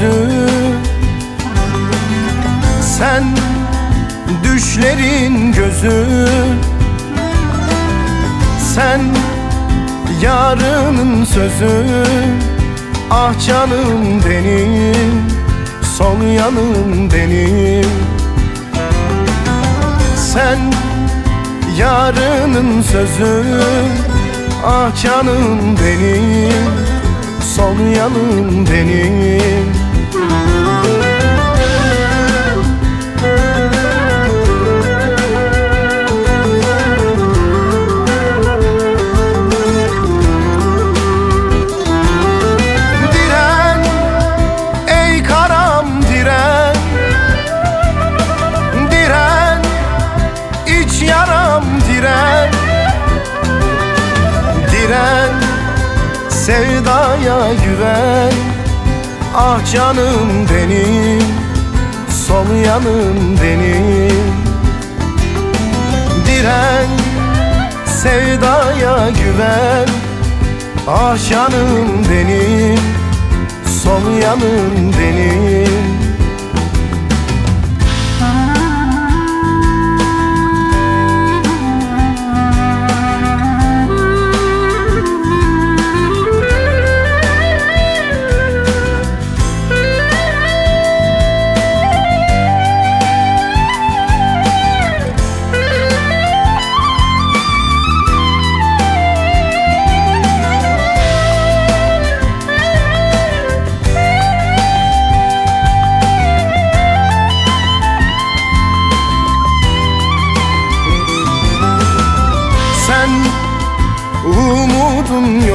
yüzü. Sen düşlerin gözü. Sen yarının sözü. Ah canım benim Sol yanım benim. Sen yarının sözü. Ah canım benim Sol yanım benim. Sevdaya güven. Ah canım benim Sol yanım benim. Diren sevdaya güven. Ah canım benim Sol yanım benim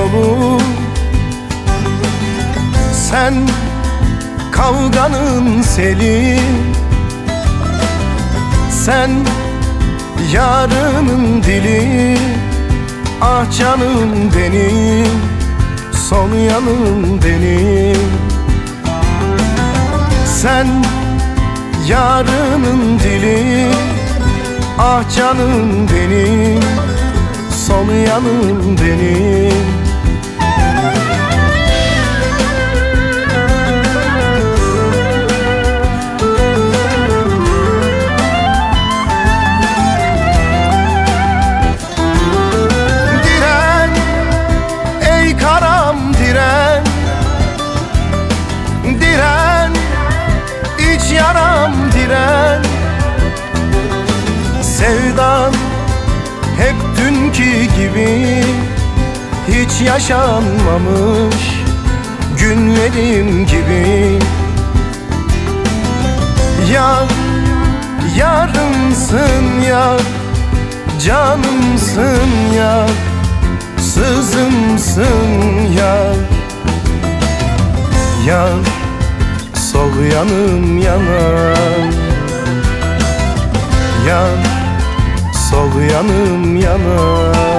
yolu Sen kavganın seli. Sen yarının dili. Ah canım benim Son yanım benim. Sen yarının dili. Ah canım benim Son yanım benim diren Sevdan hep dünkü gibi Hiç yaşanmamış günlerim gibi. Yar, yarımsın yar Canımsın yar Sızımsın yar Yar, sol yanım yanar Yar, sol yanım yanar